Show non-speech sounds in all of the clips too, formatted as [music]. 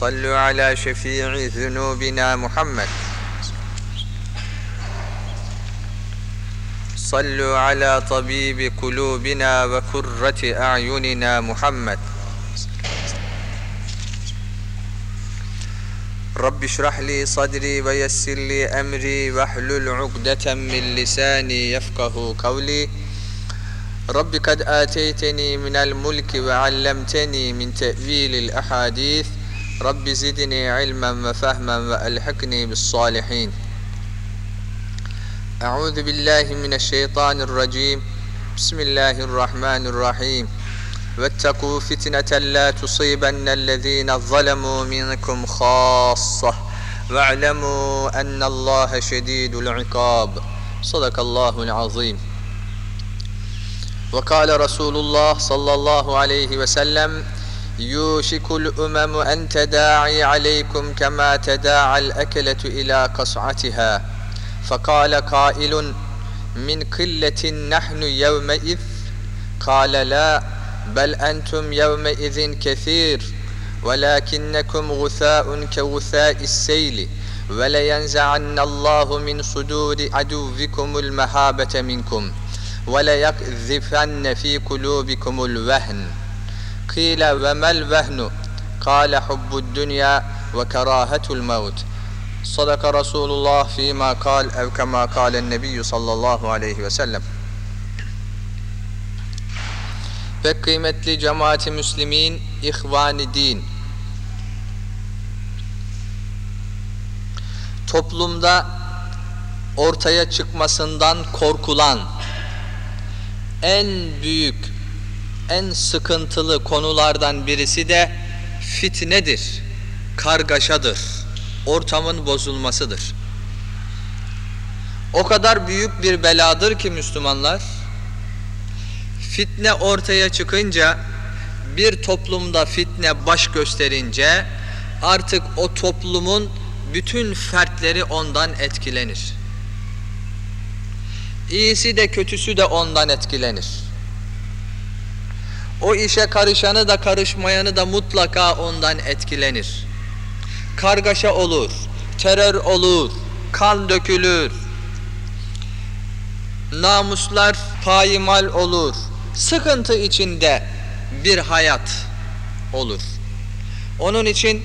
صلوا على شفيع ذنوبنا محمد. صلوا على طبيب قلوبنا وكرة أعيننا محمد. رب اشرح لي صدري ويسر لي أمري واحلل عقدة من لساني يفقه قولي. رب قد آتيتني من الملك وعلمتني من تأويل الأحاديث. رب زدني علما وفهما وألحقني بالصالحين. أعوذ بالله من الشيطان الرجيم. بسم الله الرحمن الرحيم. واتقوا فتنة لا تصيبن الذين ظلموا منكم خاصة. واعلموا أن الله شديد العقاب. صدق الله العظيم. وقال رسول الله صلى الله عليه وسلم يوشك الأمم أن تداعي عليكم كما تداعى الأكلة إلى قصعتها. فقال قائل من قلة نحن يومئذ؟ قال لا بل أنتم يومئذ كثير ولكنكم غثاء كغثاء السيل ولينزعن الله من صدور عدوكم المهابة منكم وليقذفن في قلوبكم الوهن. قيل وما الوهن قال حب الدنيا وكراهة الموت صدق رسول الله فيما قال أو كما قال النبي صلى الله عليه وسلم Pek kıymetli cemaati müslimin, ihvani din. Toplumda ortaya çıkmasından korkulan en büyük, en sıkıntılı konulardan birisi de fitnedir, kargaşadır, ortamın bozulmasıdır. O kadar büyük bir beladır ki Müslümanlar, fitne ortaya çıkınca, bir toplumda fitne baş gösterince, artık o toplumun bütün fertleri ondan etkilenir. İyisi de kötüsü de ondan etkilenir. O işe karışanı da karışmayanı da mutlaka ondan etkilenir. Kargaşa olur, terör olur, kan dökülür, namuslar payimal olur, sıkıntı içinde bir hayat olur. Onun için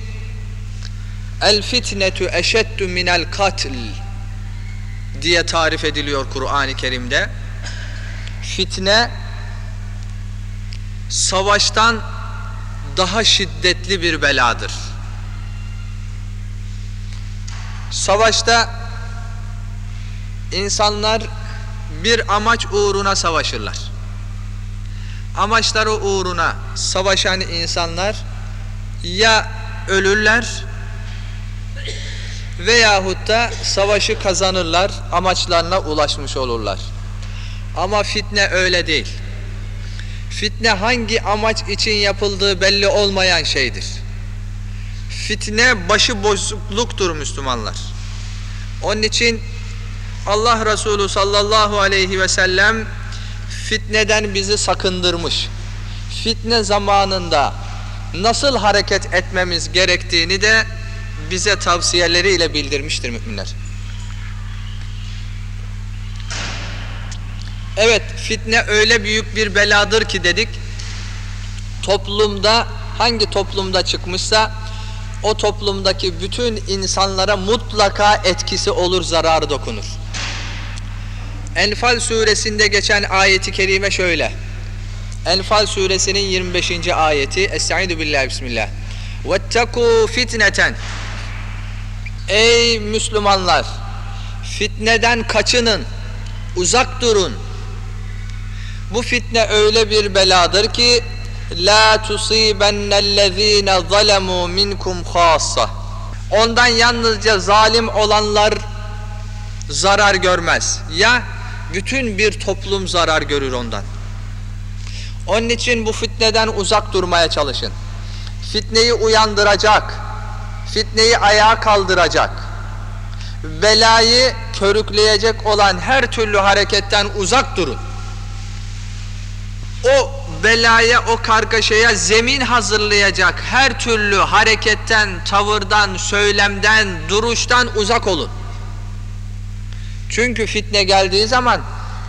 el fitnetu eşeddu minel katl diye tarif ediliyor Kur'an-ı Kerim'de. Fitne savaştan daha şiddetli bir beladır. Savaşta insanlar bir amaç uğruna savaşırlar. Amaçları uğruna savaşan insanlar ya ölürler veyahut da savaşı kazanırlar, amaçlarına ulaşmış olurlar. Ama fitne öyle değil. Fitne hangi amaç için yapıldığı belli olmayan şeydir. Fitne başı bozukluktur Müslümanlar. Onun için Allah Resulü sallallahu aleyhi ve sellem fitneden bizi sakındırmış. Fitne zamanında nasıl hareket etmemiz gerektiğini de bize tavsiyeleriyle bildirmiştir müminler. Evet fitne öyle büyük bir beladır ki dedik. Toplumda hangi toplumda çıkmışsa o toplumdaki bütün insanlara mutlaka etkisi olur, zararı dokunur. Enfal suresinde geçen ayeti kerime şöyle. Enfal suresinin 25. ayeti. Estaizu billahi bismillah. Vettekû fitneten. Ey Müslümanlar! Fitneden kaçının, uzak durun. Bu fitne öyle bir beladır ki la tusibennellezine zalemu minkum khassa. Ondan yalnızca zalim olanlar zarar görmez. Ya bütün bir toplum zarar görür ondan. Onun için bu fitneden uzak durmaya çalışın. Fitneyi uyandıracak, fitneyi ayağa kaldıracak, belayı körükleyecek olan her türlü hareketten uzak durun. O belaya, o kargaşaya zemin hazırlayacak her türlü hareketten, tavırdan, söylemden, duruştan uzak olun. Çünkü fitne geldiği zaman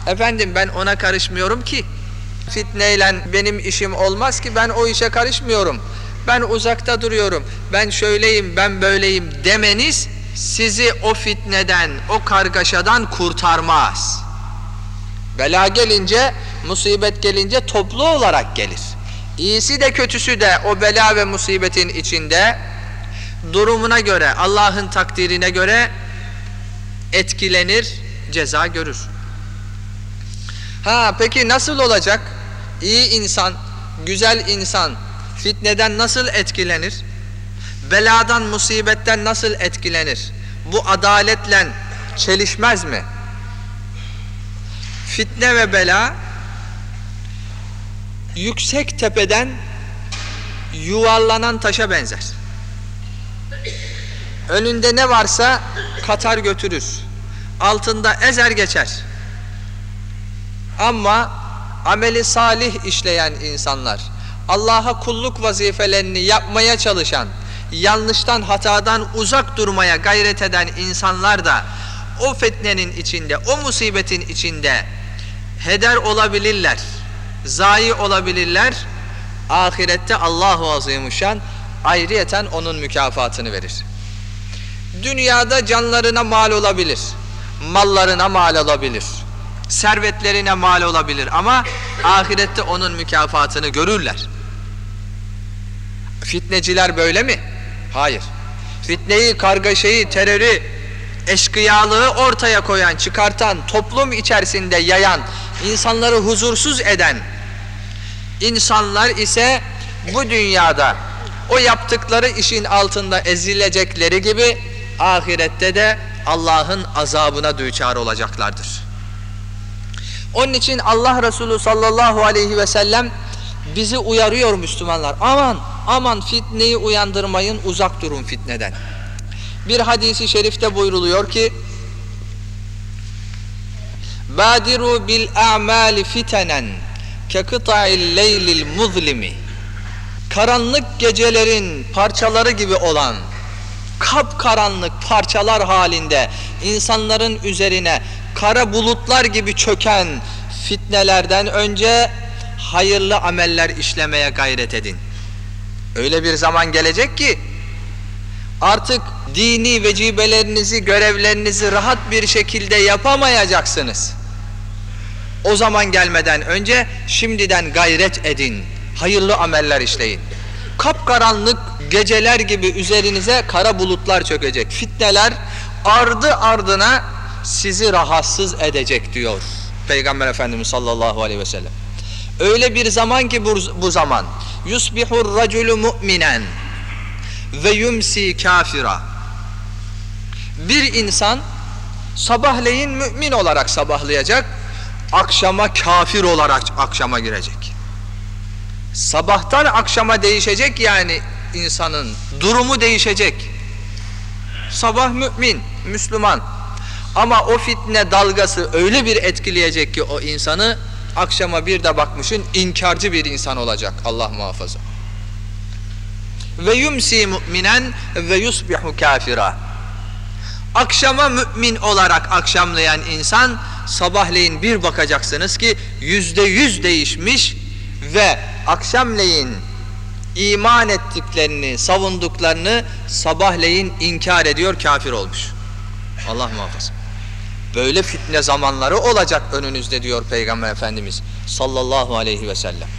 efendim ben ona karışmıyorum ki. Fitneyle benim işim olmaz ki ben o işe karışmıyorum. Ben uzakta duruyorum. Ben şöyleyim, ben böyleyim demeniz sizi o fitneden, o kargaşadan kurtarmaz. Bela gelince, musibet gelince toplu olarak gelir. İyisi de kötüsü de o bela ve musibetin içinde durumuna göre, Allah'ın takdirine göre etkilenir, ceza görür. Ha peki nasıl olacak? İyi insan, güzel insan fitneden nasıl etkilenir? Beladan, musibetten nasıl etkilenir? Bu adaletle çelişmez mi? Fitne ve bela yüksek tepeden yuvarlanan taşa benzer. Önünde ne varsa katar götürür. Altında ezer geçer. Ama ameli salih işleyen insanlar, Allah'a kulluk vazifelerini yapmaya çalışan, yanlıştan hatadan uzak durmaya gayret eden insanlar da o fitnenin içinde, o musibetin içinde heder olabilirler, zayi olabilirler. Ahirette Allahu Azimuşşan ayrıyeten onun mükafatını verir. Dünyada canlarına mal olabilir, mallarına mal olabilir, servetlerine mal olabilir ama ahirette onun mükafatını görürler. Fitneciler böyle mi? Hayır. Fitneyi, kargaşayı, terörü, eşkıyalığı ortaya koyan, çıkartan, toplum içerisinde yayan, insanları huzursuz eden insanlar ise bu dünyada o yaptıkları işin altında ezilecekleri gibi ahirette de Allah'ın azabına düçar olacaklardır. Onun için Allah Resulü sallallahu aleyhi ve sellem bizi uyarıyor Müslümanlar. Aman aman fitneyi uyandırmayın uzak durun fitneden. Bir hadisi şerifte buyruluyor ki Badiru bil a'mali fitenen ke kıta'il leylil muzlimi Karanlık gecelerin parçaları gibi olan kapkaranlık parçalar halinde insanların üzerine kara bulutlar gibi çöken fitnelerden önce hayırlı ameller işlemeye gayret edin. Öyle bir zaman gelecek ki artık dini vecibelerinizi, görevlerinizi rahat bir şekilde yapamayacaksınız. O zaman gelmeden önce şimdiden gayret edin. Hayırlı ameller işleyin. Kapkaranlık geceler gibi üzerinize kara bulutlar çökecek. Fitneler ardı ardına sizi rahatsız edecek diyor Peygamber Efendimiz sallallahu aleyhi ve sellem. Öyle bir zaman ki bu, bu zaman yusbihur raculu mu'minen ve yumsi kafira. Bir insan sabahleyin mümin olarak sabahlayacak, akşama kafir olarak akşama girecek. Sabahtan akşama değişecek yani insanın durumu değişecek. Sabah mümin, Müslüman. Ama o fitne dalgası öyle bir etkileyecek ki o insanı akşama bir de bakmışın inkarcı bir insan olacak. Allah muhafaza. Ve yumsi mu'minen ve yusbihu kafira. Akşama mümin olarak akşamlayan insan sabahleyin bir bakacaksınız ki yüzde yüz değişmiş ve akşamleyin iman ettiklerini, savunduklarını sabahleyin inkar ediyor, kafir olmuş. Allah muhafaza. Böyle fitne zamanları olacak önünüzde diyor Peygamber Efendimiz sallallahu aleyhi ve sellem.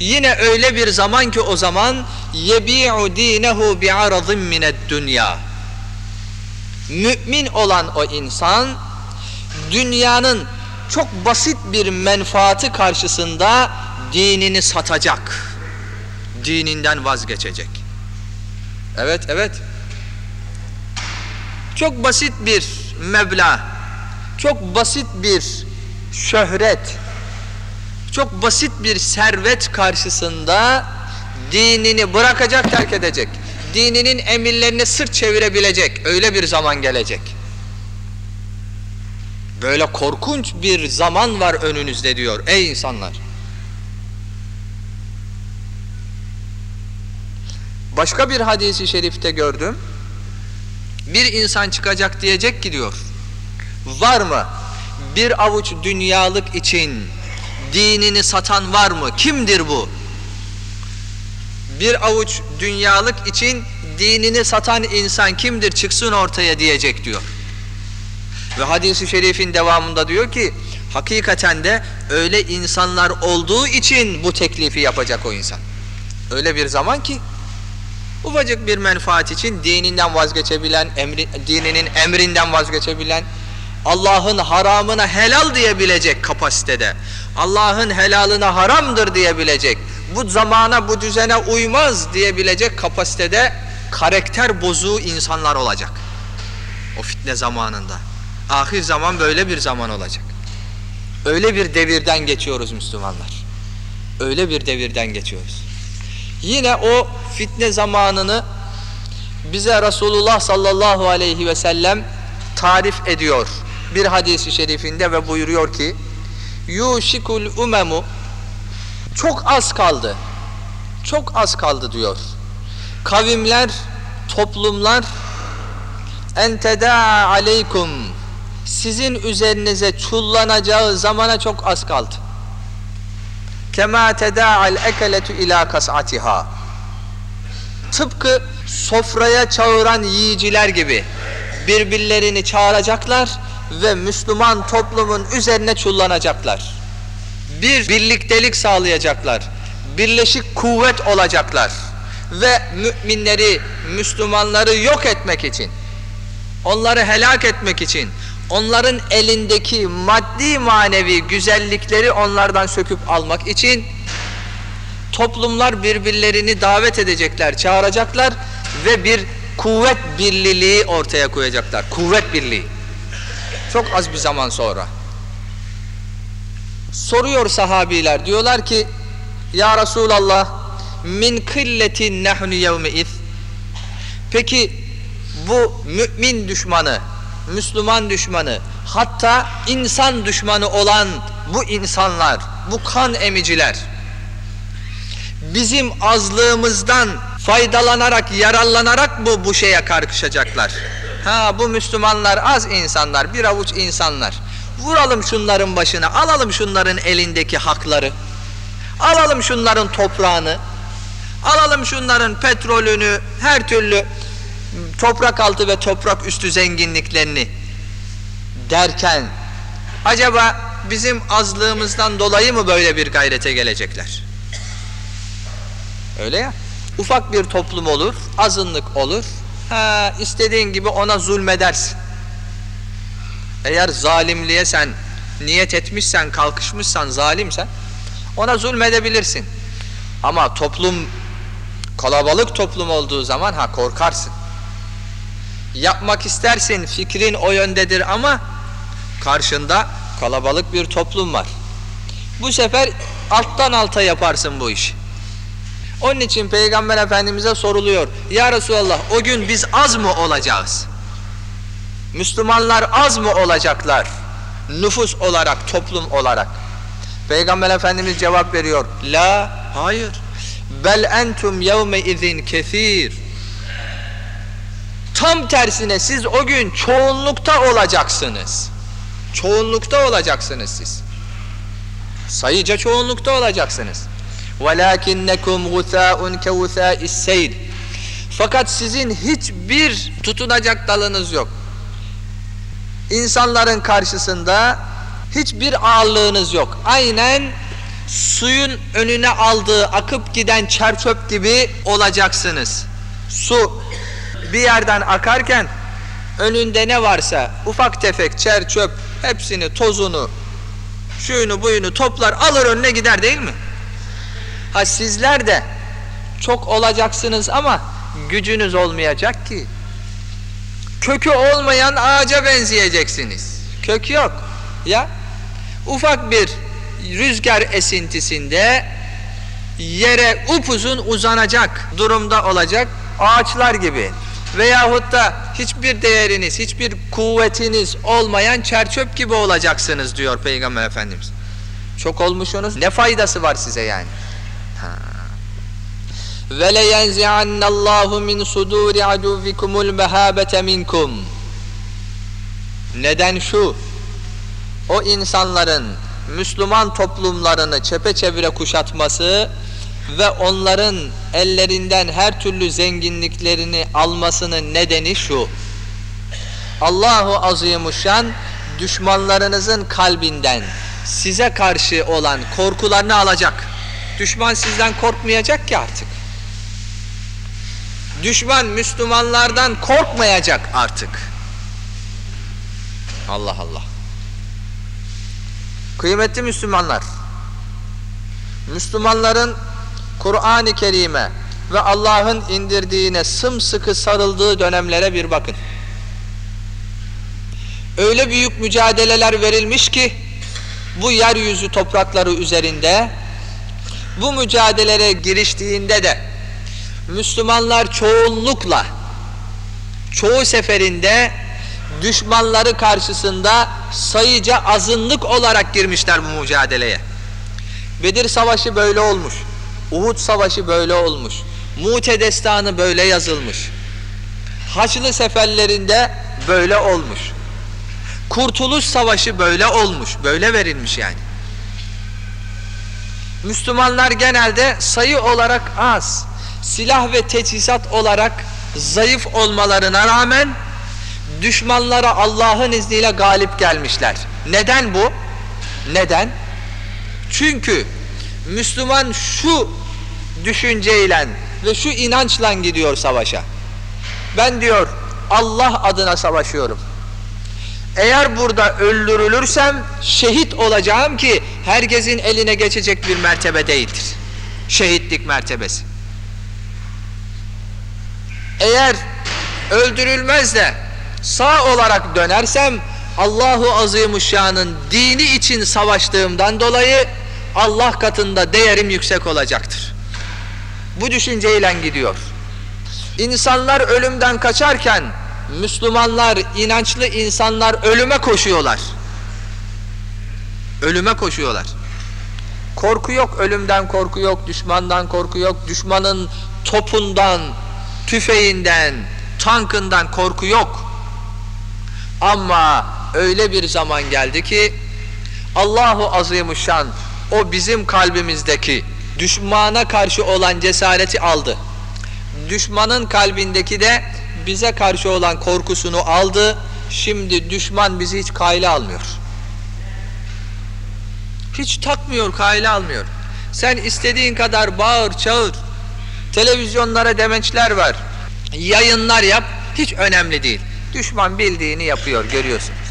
Yine öyle bir zaman ki o zaman yebi'u dinehu bi'aradın mined dünya. Mümin olan o insan dünyanın çok basit bir menfaati karşısında dinini satacak. Dininden vazgeçecek. Evet, evet. çok basit bir meblağ, çok basit bir şöhret, çok basit bir servet karşısında dinini bırakacak, terk edecek. Dininin emirlerine sırt çevirebilecek öyle bir zaman gelecek. Böyle korkunç bir zaman var önünüzde diyor ey insanlar. Başka bir hadisi şerifte gördüm. Bir insan çıkacak diyecek ki diyor. Var mı? Bir avuç dünyalık için dinini satan var mı? Kimdir bu? Bir avuç dünyalık için dinini satan insan kimdir? Çıksın ortaya diyecek diyor. Ve hadisi şerifin devamında diyor ki hakikaten de öyle insanlar olduğu için bu teklifi yapacak o insan. Öyle bir zaman ki ufacık bir menfaat için dininden vazgeçebilen, emri, dininin emrinden vazgeçebilen, Allah'ın haramına helal diyebilecek kapasitede, Allah'ın helalına haramdır diyebilecek, bu zamana bu düzene uymaz diyebilecek kapasitede karakter bozuğu insanlar olacak. O fitne zamanında. Ahir zaman böyle bir zaman olacak. Öyle bir devirden geçiyoruz Müslümanlar. Öyle bir devirden geçiyoruz. Yine o fitne zamanını bize Resulullah sallallahu aleyhi ve sellem tarif ediyor. Bir hadisi şerifinde ve buyuruyor ki Yuşikul umemu çok az kaldı. Çok az kaldı diyor. Kavimler, toplumlar en tedaa aleykum sizin üzerinize çullanacağı zamana çok az kaldı. Kema teda'al ekeletu ila kas'atiha. Tıpkı sofraya çağıran yiyiciler gibi birbirlerini çağıracaklar ve Müslüman toplumun üzerine çullanacaklar. Bir birliktelik sağlayacaklar. Birleşik kuvvet olacaklar. Ve müminleri, Müslümanları yok etmek için, onları helak etmek için, onların elindeki maddi manevi güzellikleri onlardan söküp almak için toplumlar birbirlerini davet edecekler, çağıracaklar ve bir kuvvet birliliği ortaya koyacaklar. Kuvvet birliği. Çok az bir zaman sonra. Soruyor sahabiler diyorlar ki Ya Resulallah min killetin nehnu yevmeiz Peki bu mümin düşmanı Müslüman düşmanı, hatta insan düşmanı olan bu insanlar, bu kan emiciler bizim azlığımızdan faydalanarak, yararlanarak mı bu şeye karışacaklar? Ha bu Müslümanlar az insanlar, bir avuç insanlar. Vuralım şunların başına, alalım şunların elindeki hakları. Alalım şunların toprağını. Alalım şunların petrolünü, her türlü toprak altı ve toprak üstü zenginliklerini derken acaba bizim azlığımızdan dolayı mı böyle bir gayrete gelecekler? Öyle ya. Ufak bir toplum olur, azınlık olur. Ha, istediğin gibi ona zulmedersin. Eğer zalimliğe sen niyet etmişsen, kalkışmışsan, zalimsen ona zulmedebilirsin. Ama toplum kalabalık toplum olduğu zaman ha korkarsın yapmak istersin fikrin o yöndedir ama karşında kalabalık bir toplum var. Bu sefer alttan alta yaparsın bu işi. Onun için Peygamber Efendimiz'e soruluyor. Ya Resulallah o gün biz az mı olacağız? Müslümanlar az mı olacaklar? Nüfus olarak, toplum olarak. Peygamber Efendimiz cevap veriyor. La, hayır. Bel entum yevme izin kesir. Tam tersine siz o gün çoğunlukta olacaksınız. Çoğunlukta olacaksınız siz. Sayıca çoğunlukta olacaksınız. وَلَاكِنَّكُمْ غُثَاءٌ كَوُثَاءِ السَّيْلِ Fakat sizin hiçbir tutunacak dalınız yok. İnsanların karşısında hiçbir ağırlığınız yok. Aynen suyun önüne aldığı akıp giden çerçöp gibi olacaksınız. Su bir yerden akarken önünde ne varsa ufak tefek çer çöp hepsini tozunu şuyunu buyunu toplar alır önüne gider değil mi? Ha sizler de çok olacaksınız ama gücünüz olmayacak ki. Kökü olmayan ağaca benzeyeceksiniz. Kök yok. Ya ufak bir rüzgar esintisinde yere upuzun uzanacak durumda olacak ağaçlar gibi veyahut da hiçbir değeriniz, hiçbir kuvvetiniz olmayan çerçöp gibi olacaksınız diyor Peygamber Efendimiz. Çok olmuşsunuz. Ne faydası var size yani? Ve le yenzi'annallahu min suduri aduvikumul mehabete minkum. Neden şu? O insanların Müslüman toplumlarını çepeçevre kuşatması ve onların ellerinden her türlü zenginliklerini almasının nedeni şu. Allahu Azimuşşan düşmanlarınızın kalbinden size karşı olan korkularını alacak. Düşman sizden korkmayacak ki artık. Düşman Müslümanlardan korkmayacak artık. Allah Allah. Kıymetli Müslümanlar, Müslümanların Kur'an-ı Kerim'e ve Allah'ın indirdiğine sımsıkı sarıldığı dönemlere bir bakın. Öyle büyük mücadeleler verilmiş ki bu yeryüzü toprakları üzerinde bu mücadelelere giriştiğinde de Müslümanlar çoğunlukla çoğu seferinde düşmanları karşısında sayıca azınlık olarak girmişler bu mücadeleye. Bedir Savaşı böyle olmuş. Uhud Savaşı böyle olmuş. Mute destanı böyle yazılmış. Haçlı seferlerinde böyle olmuş. Kurtuluş Savaşı böyle olmuş. Böyle verilmiş yani. Müslümanlar genelde sayı olarak az, silah ve teçhizat olarak zayıf olmalarına rağmen düşmanlara Allah'ın izniyle galip gelmişler. Neden bu? Neden? Çünkü Müslüman şu düşünceyle ve şu inançla gidiyor savaşa. Ben diyor Allah adına savaşıyorum. Eğer burada öldürülürsem şehit olacağım ki herkesin eline geçecek bir mertebe değildir. Şehitlik mertebesi. Eğer öldürülmez de sağ olarak dönersem Allahu Azimuşşan'ın dini için savaştığımdan dolayı Allah katında değerim yüksek olacaktır. Bu düşünceyle gidiyor. İnsanlar ölümden kaçarken Müslümanlar, inançlı insanlar ölüme koşuyorlar. Ölüme koşuyorlar. Korku yok, ölümden korku yok, düşmandan korku yok, düşmanın topundan, tüfeğinden, tankından korku yok. Ama öyle bir zaman geldi ki Allahu Azimuşşan o bizim kalbimizdeki düşmana karşı olan cesareti aldı. Düşmanın kalbindeki de bize karşı olan korkusunu aldı. Şimdi düşman bizi hiç kayla almıyor. Hiç takmıyor, kayla almıyor. Sen istediğin kadar bağır, çağır. Televizyonlara demeçler var. Yayınlar yap, hiç önemli değil. Düşman bildiğini yapıyor, görüyorsunuz.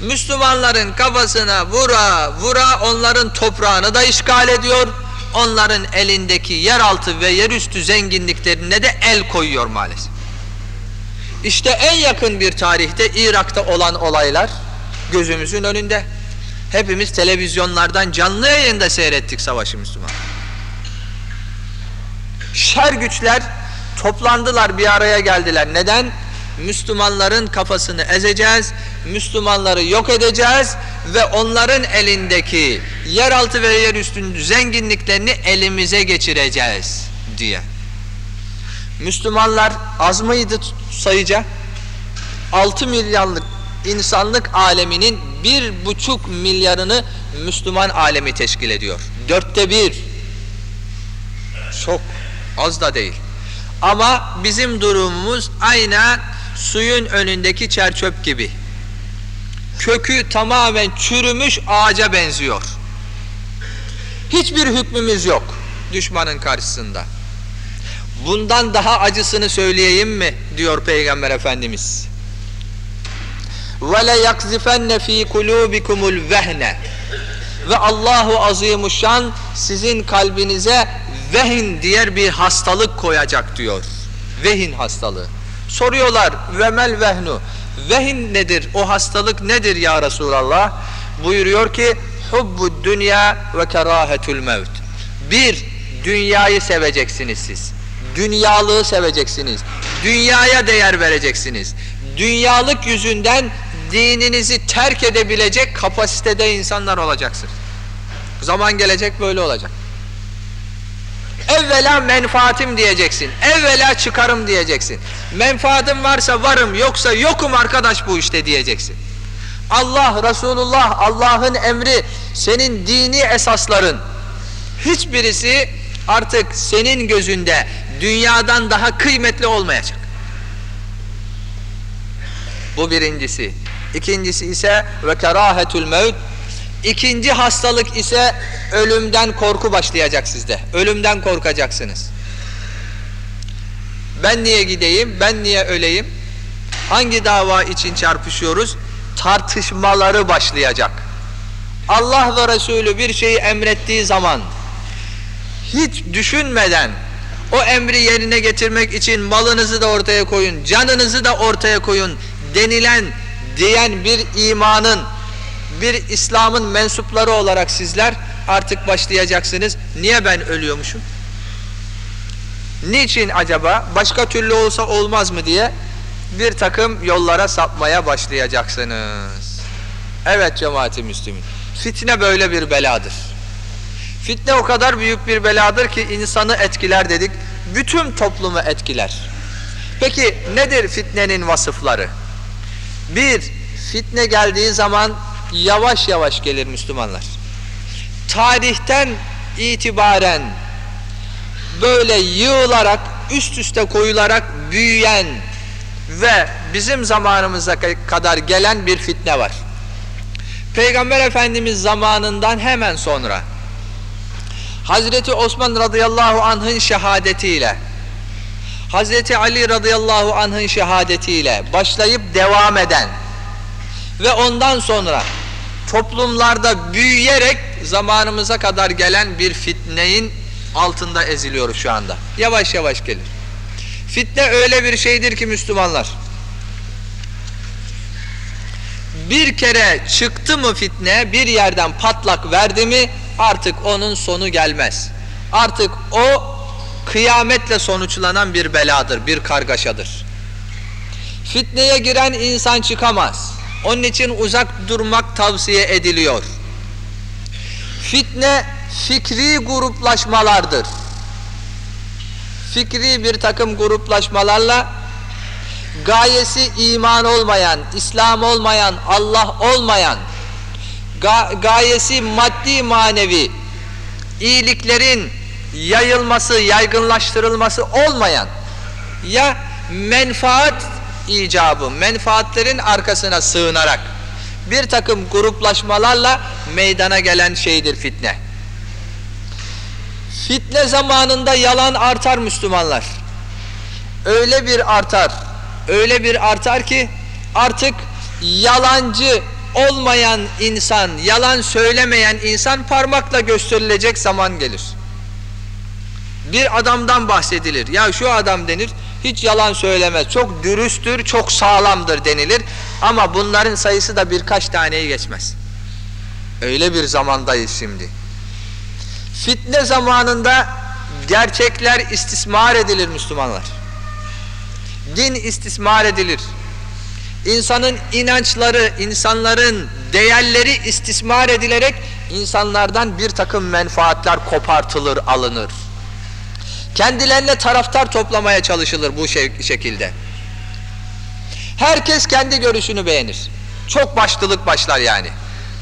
Müslümanların kafasına vura vura onların toprağını da işgal ediyor. Onların elindeki yeraltı ve yerüstü zenginliklerine de el koyuyor maalesef. İşte en yakın bir tarihte Irak'ta olan olaylar gözümüzün önünde. Hepimiz televizyonlardan canlı yayında seyrettik savaşı Müslüman. Şer güçler toplandılar bir araya geldiler. Neden? Müslümanların kafasını ezeceğiz, Müslümanları yok edeceğiz ve onların elindeki yeraltı ve yerüstü zenginliklerini elimize geçireceğiz diye. Müslümanlar az mıydı sayıca? 6 milyarlık insanlık aleminin bir buçuk milyarını Müslüman alemi teşkil ediyor. Dörtte bir. Çok az da değil. Ama bizim durumumuz aynı suyun önündeki çerçöp gibi. Kökü tamamen çürümüş ağaca benziyor. Hiçbir hükmümüz yok düşmanın karşısında. Bundan daha acısını söyleyeyim mi diyor Peygamber Efendimiz. وَلَا يَقْزِفَنَّ ف۪ي قُلُوبِكُمُ الْوَهْنَ Ve Allahu Azimuşşan sizin kalbinize vehin diğer bir hastalık koyacak diyor. Vehin hastalığı. Soruyorlar vemel vehnu. Vehin nedir? O hastalık nedir ya Resulallah? Buyuruyor ki hubbu dünya ve kerahetül mevt. Bir, dünyayı seveceksiniz siz. Dünyalığı seveceksiniz. Dünyaya değer vereceksiniz. Dünyalık yüzünden dininizi terk edebilecek kapasitede insanlar olacaksınız. Zaman gelecek böyle olacak. Evvela menfaatim diyeceksin. Evvela çıkarım diyeceksin. Menfaatim varsa varım yoksa yokum arkadaş bu işte diyeceksin. Allah, Resulullah, Allah'ın emri, senin dini esasların hiçbirisi artık senin gözünde dünyadan daha kıymetli olmayacak. Bu birincisi. İkincisi ise ve kerahetül mevt. İkinci hastalık ise ölümden korku başlayacak sizde. Ölümden korkacaksınız. Ben niye gideyim? Ben niye öleyim? Hangi dava için çarpışıyoruz? Tartışmaları başlayacak. Allah ve Resulü bir şeyi emrettiği zaman hiç düşünmeden o emri yerine getirmek için malınızı da ortaya koyun, canınızı da ortaya koyun denilen diyen bir imanın, bir İslam'ın mensupları olarak sizler artık başlayacaksınız. Niye ben ölüyormuşum? Niçin acaba? Başka türlü olsa olmaz mı diye bir takım yollara sapmaya başlayacaksınız. Evet cemaati Müslümin. Fitne böyle bir beladır. Fitne o kadar büyük bir beladır ki insanı etkiler dedik. Bütün toplumu etkiler. Peki nedir fitnenin vasıfları? Bir, fitne geldiği zaman yavaş yavaş gelir Müslümanlar. Tarihten itibaren böyle yığılarak, üst üste koyularak büyüyen ve bizim zamanımıza kadar gelen bir fitne var. Peygamber Efendimiz zamanından hemen sonra Hazreti Osman radıyallahu anh'ın şehadetiyle Hazreti Ali radıyallahu anh'ın şehadetiyle başlayıp devam eden ve ondan sonra toplumlarda büyüyerek zamanımıza kadar gelen bir fitneyin altında eziliyoruz şu anda. Yavaş yavaş gelir. Fitne öyle bir şeydir ki Müslümanlar. Bir kere çıktı mı fitne, bir yerden patlak verdi mi artık onun sonu gelmez. Artık o kıyametle sonuçlanan bir beladır, bir kargaşadır. Fitneye giren insan çıkamaz. Onun için uzak durmak tavsiye ediliyor. Fitne fikri gruplaşmalardır. Fikri bir takım gruplaşmalarla gayesi iman olmayan, İslam olmayan, Allah olmayan, ga gayesi maddi manevi iyiliklerin yayılması, yaygınlaştırılması olmayan ya menfaat icabı, menfaatlerin arkasına sığınarak bir takım gruplaşmalarla meydana gelen şeydir fitne. Fitne zamanında yalan artar Müslümanlar. Öyle bir artar, öyle bir artar ki artık yalancı olmayan insan, yalan söylemeyen insan parmakla gösterilecek zaman gelir. Bir adamdan bahsedilir. Ya şu adam denir, hiç yalan söylemez. Çok dürüsttür, çok sağlamdır denilir. Ama bunların sayısı da birkaç taneyi geçmez. Öyle bir zamandayız şimdi. Fitne zamanında gerçekler istismar edilir Müslümanlar. Din istismar edilir. İnsanın inançları, insanların değerleri istismar edilerek insanlardan bir takım menfaatler kopartılır, alınır. Kendilerine taraftar toplamaya çalışılır bu şekilde. Herkes kendi görüşünü beğenir. Çok başlılık başlar yani.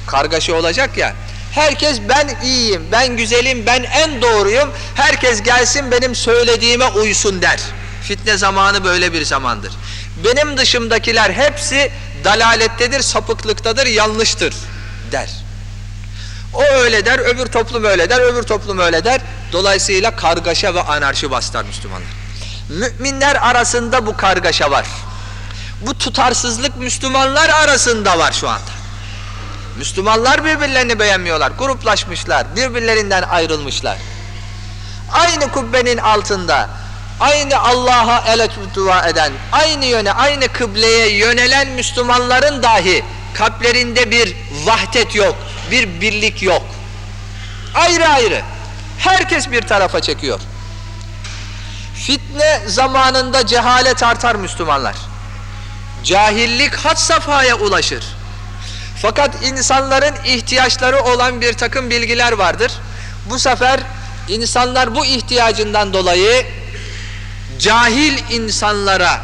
Kargaşa olacak ya. Herkes ben iyiyim, ben güzelim, ben en doğruyum. Herkes gelsin benim söylediğime uysun der. Fitne zamanı böyle bir zamandır. Benim dışımdakiler hepsi dalalettedir, sapıklıktadır, yanlıştır der. O öyle der, öbür toplum öyle der, öbür toplum öyle der. Dolayısıyla kargaşa ve anarşi bastar Müslümanlar. Müminler arasında bu kargaşa var. Bu tutarsızlık Müslümanlar arasında var şu anda. Müslümanlar birbirlerini beğenmiyorlar, gruplaşmışlar, birbirlerinden ayrılmışlar. Aynı kubbenin altında, aynı Allah'a ele dua eden, aynı yöne, aynı kıbleye yönelen Müslümanların dahi kalplerinde bir vahdet yok, bir birlik yok. Ayrı ayrı. Herkes bir tarafa çekiyor. Fitne zamanında cehalet artar Müslümanlar. Cahillik had safhaya ulaşır. Fakat insanların ihtiyaçları olan bir takım bilgiler vardır. Bu sefer insanlar bu ihtiyacından dolayı cahil insanlara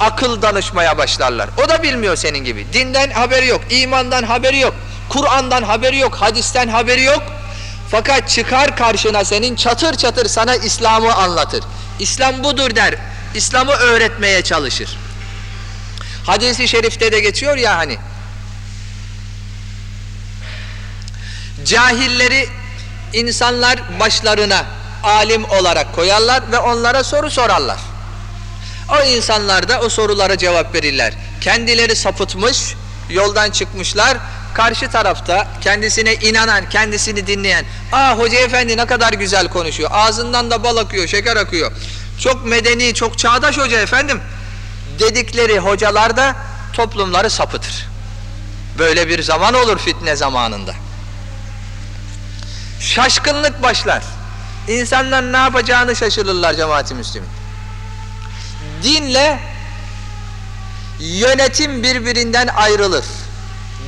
akıl danışmaya başlarlar. O da bilmiyor senin gibi. Dinden haberi yok, imandan haberi yok, Kur'an'dan haberi yok, hadisten haberi yok. Fakat çıkar karşına senin çatır çatır sana İslam'ı anlatır. İslam budur der. İslam'ı öğretmeye çalışır. Hadisi şerifte de geçiyor ya hani. Cahilleri insanlar başlarına alim olarak koyarlar ve onlara soru sorarlar. O insanlar da o sorulara cevap verirler. Kendileri sapıtmış, yoldan çıkmışlar. Karşı tarafta kendisine inanan, kendisini dinleyen, ''Aa hoca efendi ne kadar güzel konuşuyor, ağzından da bal akıyor, şeker akıyor. Çok medeni, çok çağdaş hoca efendim.'' dedikleri hocalar da toplumları sapıtır. Böyle bir zaman olur fitne zamanında. Şaşkınlık başlar. İnsanlar ne yapacağını şaşırırlar cemaati müslümin. Dinle yönetim birbirinden ayrılır.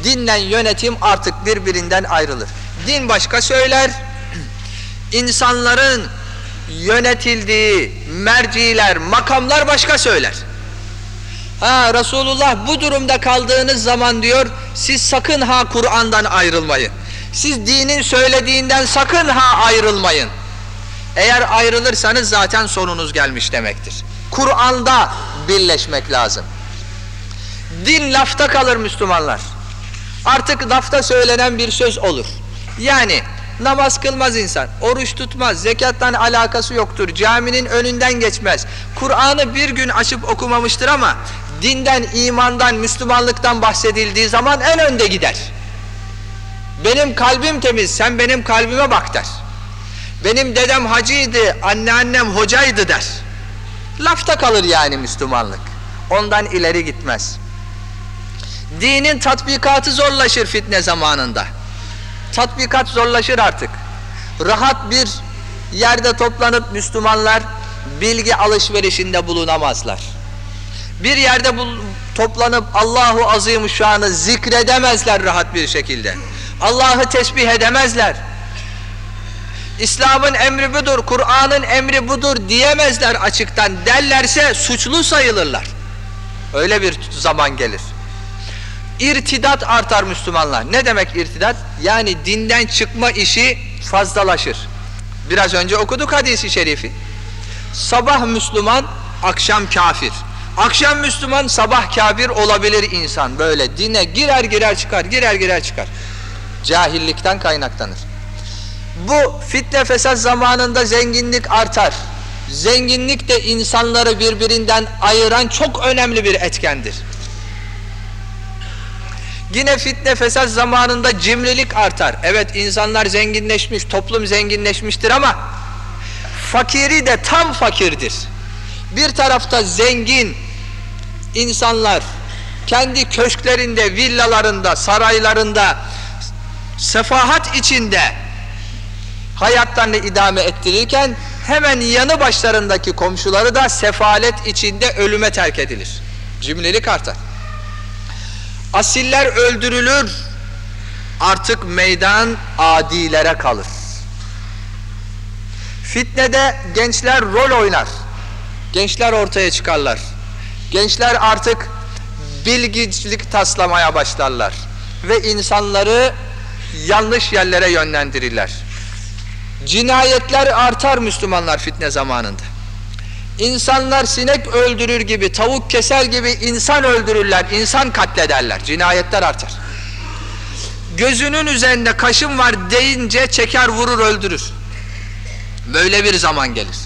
Dinle yönetim artık birbirinden ayrılır. Din başka söyler, [clears throat] insanların yönetildiği merciler, makamlar başka söyler. Ha Resulullah bu durumda kaldığınız zaman diyor siz sakın ha Kur'an'dan ayrılmayın. Siz dinin söylediğinden sakın ha ayrılmayın. Eğer ayrılırsanız zaten sonunuz gelmiş demektir. Kur'an'da birleşmek lazım. Din lafta kalır Müslümanlar. Artık lafta söylenen bir söz olur. Yani namaz kılmaz insan, oruç tutmaz, zekattan alakası yoktur, caminin önünden geçmez. Kur'an'ı bir gün açıp okumamıştır ama dinden, imandan, Müslümanlıktan bahsedildiği zaman en önde gider. Benim kalbim temiz, sen benim kalbime bak der. Benim dedem hacıydı, anneannem hocaydı der. Lafta kalır yani Müslümanlık. Ondan ileri gitmez. Dinin tatbikatı zorlaşır fitne zamanında. Tatbikat zorlaşır artık. Rahat bir yerde toplanıp Müslümanlar bilgi alışverişinde bulunamazlar. Bir yerde bul toplanıp Allahu Azimüşşan'ı zikredemezler rahat bir şekilde. Allah'ı tesbih edemezler. İslam'ın emri budur, Kur'an'ın emri budur diyemezler açıktan. Derlerse suçlu sayılırlar. Öyle bir zaman gelir. İrtidat artar Müslümanlar. Ne demek irtidat? Yani dinden çıkma işi fazlalaşır. Biraz önce okuduk hadisi şerifi. Sabah Müslüman, akşam kafir. Akşam Müslüman, sabah kafir olabilir insan. Böyle dine girer girer çıkar, girer girer çıkar. Cahillikten kaynaklanır. Bu fitne fesat zamanında zenginlik artar. Zenginlik de insanları birbirinden ayıran çok önemli bir etkendir. Yine fitne fesat zamanında cimrilik artar. Evet insanlar zenginleşmiş, toplum zenginleşmiştir ama fakiri de tam fakirdir. Bir tarafta zengin insanlar kendi köşklerinde, villalarında, saraylarında sefahat içinde hayatlarını idame ettirirken hemen yanı başlarındaki komşuları da sefalet içinde ölüme terk edilir. Cimrilik artar. Asiller öldürülür, artık meydan adilere kalır. Fitnede gençler rol oynar. Gençler ortaya çıkarlar. Gençler artık bilgicilik taslamaya başlarlar. Ve insanları yanlış yerlere yönlendirirler. Cinayetler artar Müslümanlar fitne zamanında. İnsanlar sinek öldürür gibi, tavuk keser gibi insan öldürürler, insan katlederler. Cinayetler artar. Gözünün üzerinde kaşın var deyince çeker vurur öldürür. Böyle bir zaman gelir.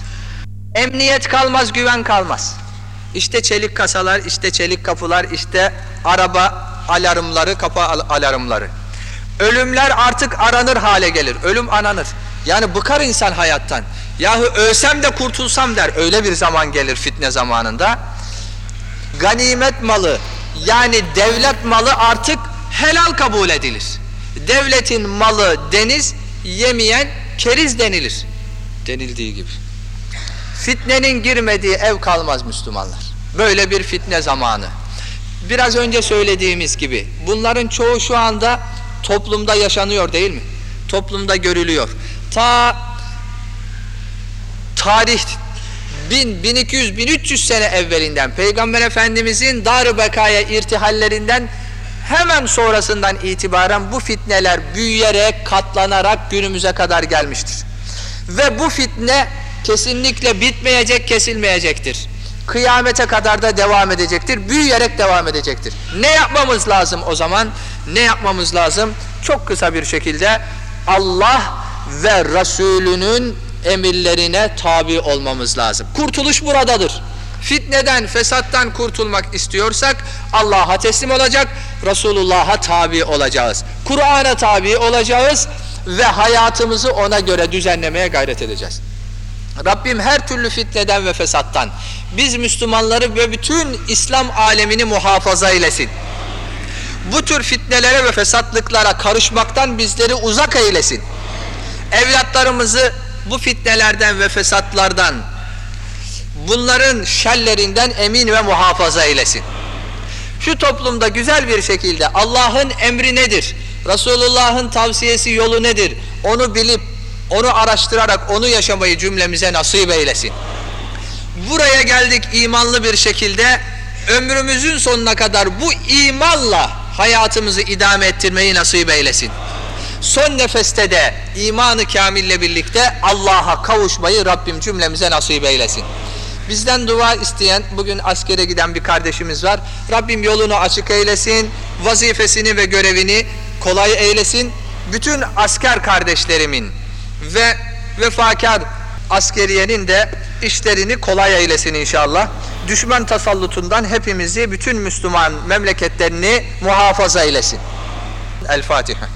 Emniyet kalmaz, güven kalmaz. İşte çelik kasalar, işte çelik kapılar, işte araba alarmları, kapı alarmları. Ölümler artık aranır hale gelir. Ölüm ananır. Yani bıkar insan hayattan. Yahu ölsem de kurtulsam der. Öyle bir zaman gelir fitne zamanında. Ganimet malı yani devlet malı artık helal kabul edilir. Devletin malı deniz, yemeyen keriz denilir. Denildiği gibi. Fitnenin girmediği ev kalmaz Müslümanlar. Böyle bir fitne zamanı. Biraz önce söylediğimiz gibi bunların çoğu şu anda toplumda yaşanıyor değil mi? Toplumda görülüyor. Ta tarih 1000, 1200, 1300 sene evvelinden Peygamber Efendimizin dar bekaya irtihallerinden hemen sonrasından itibaren bu fitneler büyüyerek, katlanarak günümüze kadar gelmiştir. Ve bu fitne kesinlikle bitmeyecek, kesilmeyecektir. Kıyamete kadar da devam edecektir. Büyüyerek devam edecektir. Ne yapmamız lazım o zaman? Ne yapmamız lazım? Çok kısa bir şekilde Allah ve Resulünün emirlerine tabi olmamız lazım. Kurtuluş buradadır. Fitneden, fesattan kurtulmak istiyorsak Allah'a teslim olacak, Resulullah'a tabi olacağız. Kur'an'a tabi olacağız ve hayatımızı ona göre düzenlemeye gayret edeceğiz. Rabbim her türlü fitneden ve fesattan biz Müslümanları ve bütün İslam alemini muhafaza eylesin. Bu tür fitnelere ve fesatlıklara karışmaktan bizleri uzak eylesin. Evlatlarımızı bu fitnelerden ve fesatlardan bunların şerlerinden emin ve muhafaza eylesin. Şu toplumda güzel bir şekilde Allah'ın emri nedir? Resulullah'ın tavsiyesi yolu nedir? Onu bilip, onu araştırarak onu yaşamayı cümlemize nasip eylesin. Buraya geldik imanlı bir şekilde ömrümüzün sonuna kadar bu imanla hayatımızı idame ettirmeyi nasip eylesin. Son nefeste de imanı kamille birlikte Allah'a kavuşmayı Rabbim cümlemize nasip eylesin. Bizden dua isteyen bugün askere giden bir kardeşimiz var. Rabbim yolunu açık eylesin, vazifesini ve görevini kolay eylesin. Bütün asker kardeşlerimin ve vefakar askeriyenin de işlerini kolay eylesin inşallah. Düşman tasallutundan hepimizi, bütün Müslüman memleketlerini muhafaza eylesin. El Fatiha.